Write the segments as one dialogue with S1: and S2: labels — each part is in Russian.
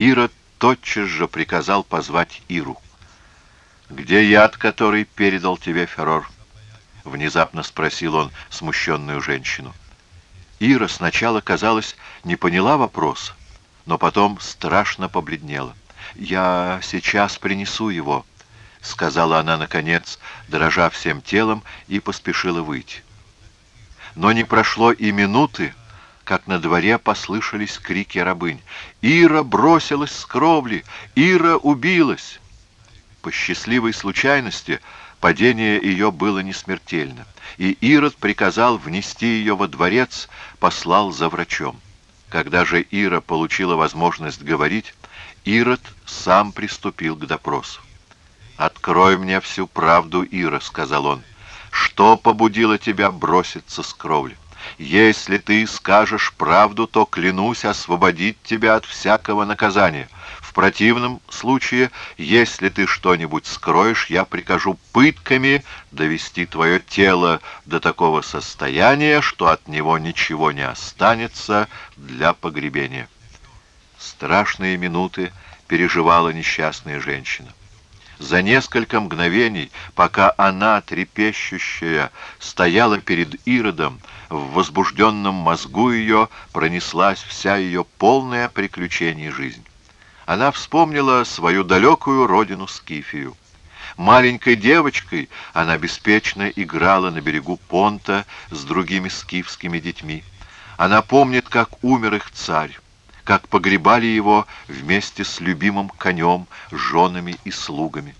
S1: Ирод тотчас же приказал позвать Иру. «Где яд, который передал тебе Феррор?» — внезапно спросил он смущенную женщину. Ира сначала, казалось, не поняла вопроса, но потом страшно побледнела. «Я сейчас принесу его», — сказала она, наконец, дрожа всем телом, и поспешила выйти. Но не прошло и минуты, как на дворе послышались крики рабынь. «Ира бросилась с кровли! Ира убилась!» По счастливой случайности падение ее было не смертельно, и Ирод приказал внести ее во дворец, послал за врачом. Когда же Ира получила возможность говорить, Ирод сам приступил к допросу. «Открой мне всю правду, Ира», — сказал он. «Что побудило тебя броситься с кровли? Если ты скажешь правду, то клянусь освободить тебя от всякого наказания. В противном случае, если ты что-нибудь скроешь, я прикажу пытками довести твое тело до такого состояния, что от него ничего не останется для погребения. Страшные минуты переживала несчастная женщина. За несколько мгновений, пока она, трепещущая, стояла перед Иродом, в возбужденном мозгу ее пронеслась вся ее полная приключений жизнь она вспомнила свою далекую родину Скифию. Маленькой девочкой она беспечно играла на берегу Понта с другими скифскими детьми. Она помнит, как умер их царь, как погребали его вместе с любимым конем, женами и слугами.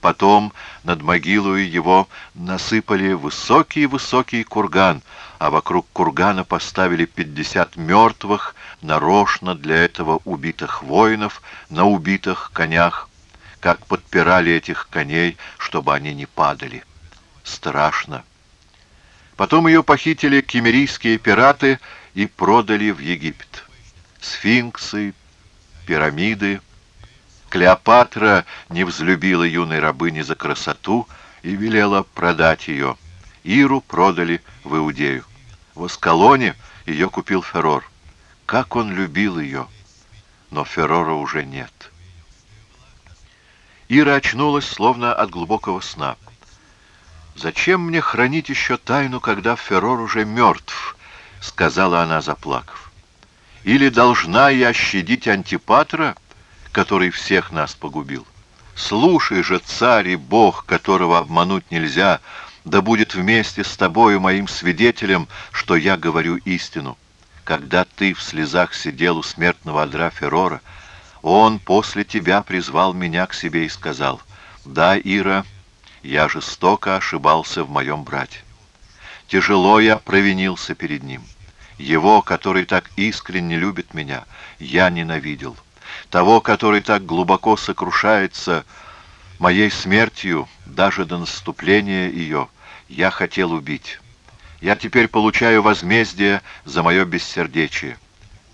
S1: Потом над могилой его насыпали высокий-высокий курган, а вокруг кургана поставили пятьдесят мертвых, нарочно для этого убитых воинов на убитых конях, как подпирали этих коней, чтобы они не падали. Страшно. Потом ее похитили кемерийские пираты и продали в Египет. Сфинксы, пирамиды. Клеопатра не взлюбила юной рабыни за красоту и велела продать ее. Иру продали в Иудею. В Аскалоне ее купил Феррор. Как он любил ее! Но Феррора уже нет. Ира очнулась, словно от глубокого сна. «Зачем мне хранить еще тайну, когда Феррор уже мертв?» — сказала она, заплакав. «Или должна я щадить Антипатра, который всех нас погубил? Слушай же, царь и бог, которого обмануть нельзя, да будет вместе с тобою моим свидетелем, что я говорю истину» когда ты в слезах сидел у смертного одра Феррора, он после тебя призвал меня к себе и сказал, «Да, Ира, я жестоко ошибался в моем брате. Тяжело я провинился перед ним. Его, который так искренне любит меня, я ненавидел. Того, который так глубоко сокрушается моей смертью, даже до наступления ее, я хотел убить». Я теперь получаю возмездие за мое бессердечие.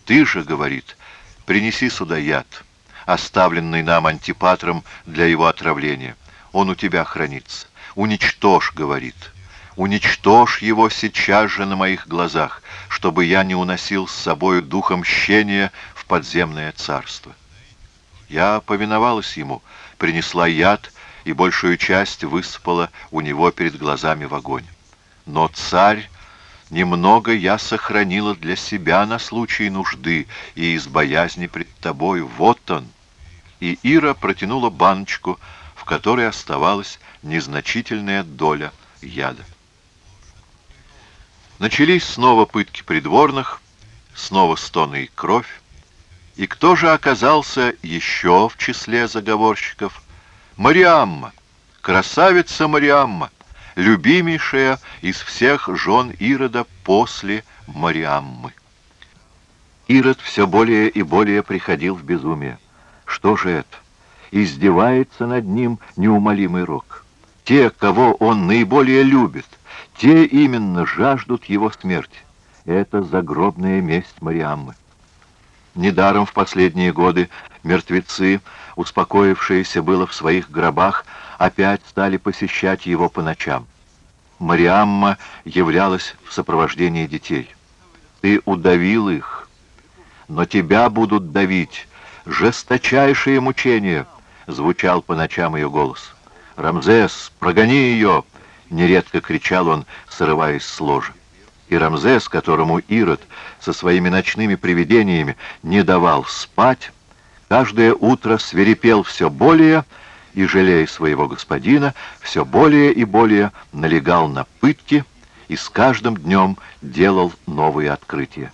S1: Ты же, — говорит, — принеси сюда яд, оставленный нам антипатром для его отравления. Он у тебя хранится. Уничтожь, — говорит, — уничтожь его сейчас же на моих глазах, чтобы я не уносил с собою духом мщения в подземное царство. Я повиновалась ему, принесла яд и большую часть высыпала у него перед глазами в огонь. Но, царь, немного я сохранила для себя на случай нужды и из боязни пред тобой. Вот он!» И Ира протянула баночку, в которой оставалась незначительная доля яда. Начались снова пытки придворных, снова стоны и кровь. И кто же оказался еще в числе заговорщиков? Мариамма, красавица Мариамма любимейшая из всех жен Ирода после Мариаммы. Ирод все более и более приходил в безумие. Что же это? Издевается над ним неумолимый рок. Те, кого он наиболее любит, те именно жаждут его смерти. Это загробная месть Мариаммы. Недаром в последние годы мертвецы, успокоившиеся было в своих гробах, опять стали посещать его по ночам. Мариамма являлась в сопровождении детей. «Ты удавил их, но тебя будут давить жесточайшее мучение!» — звучал по ночам ее голос. «Рамзес, прогони ее!» — нередко кричал он, срываясь с ложа. И Рамзес, которому Ирод со своими ночными привидениями не давал спать, каждое утро свирепел все более и, жалея своего господина, все более и более налегал на пытки и с каждым днем делал новые открытия.